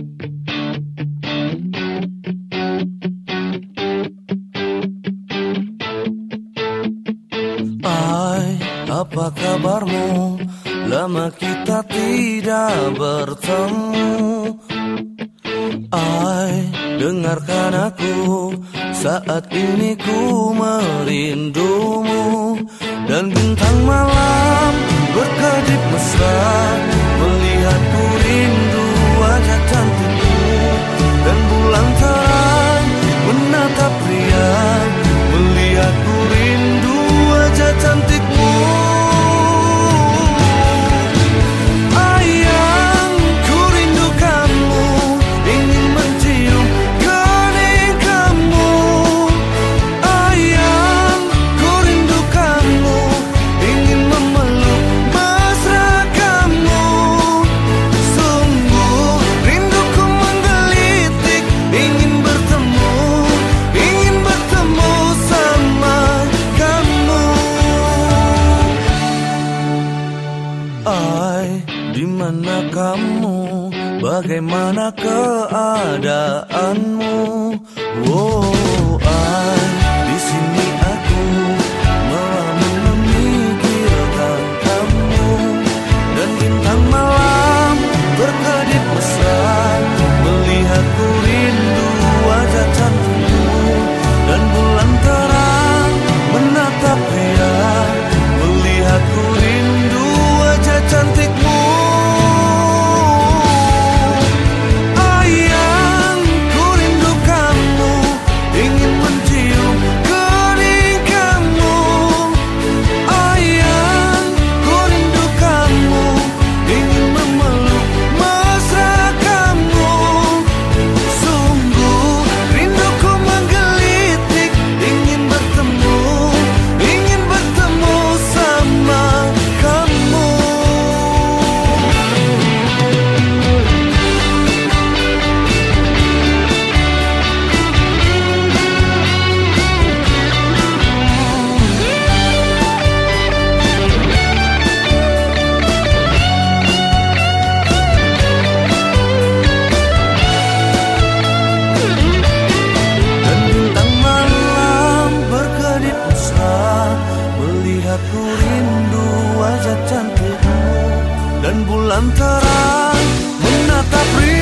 Hai, apa kabarmu? Lama kita tidak bertemu Hai, dengarkan aku Saat ini ku Hai, di mana kamu? Bagaimana keadaanmu? Wow. Ku rindu wajah cantikmu Dan bulan terang menatap rindu.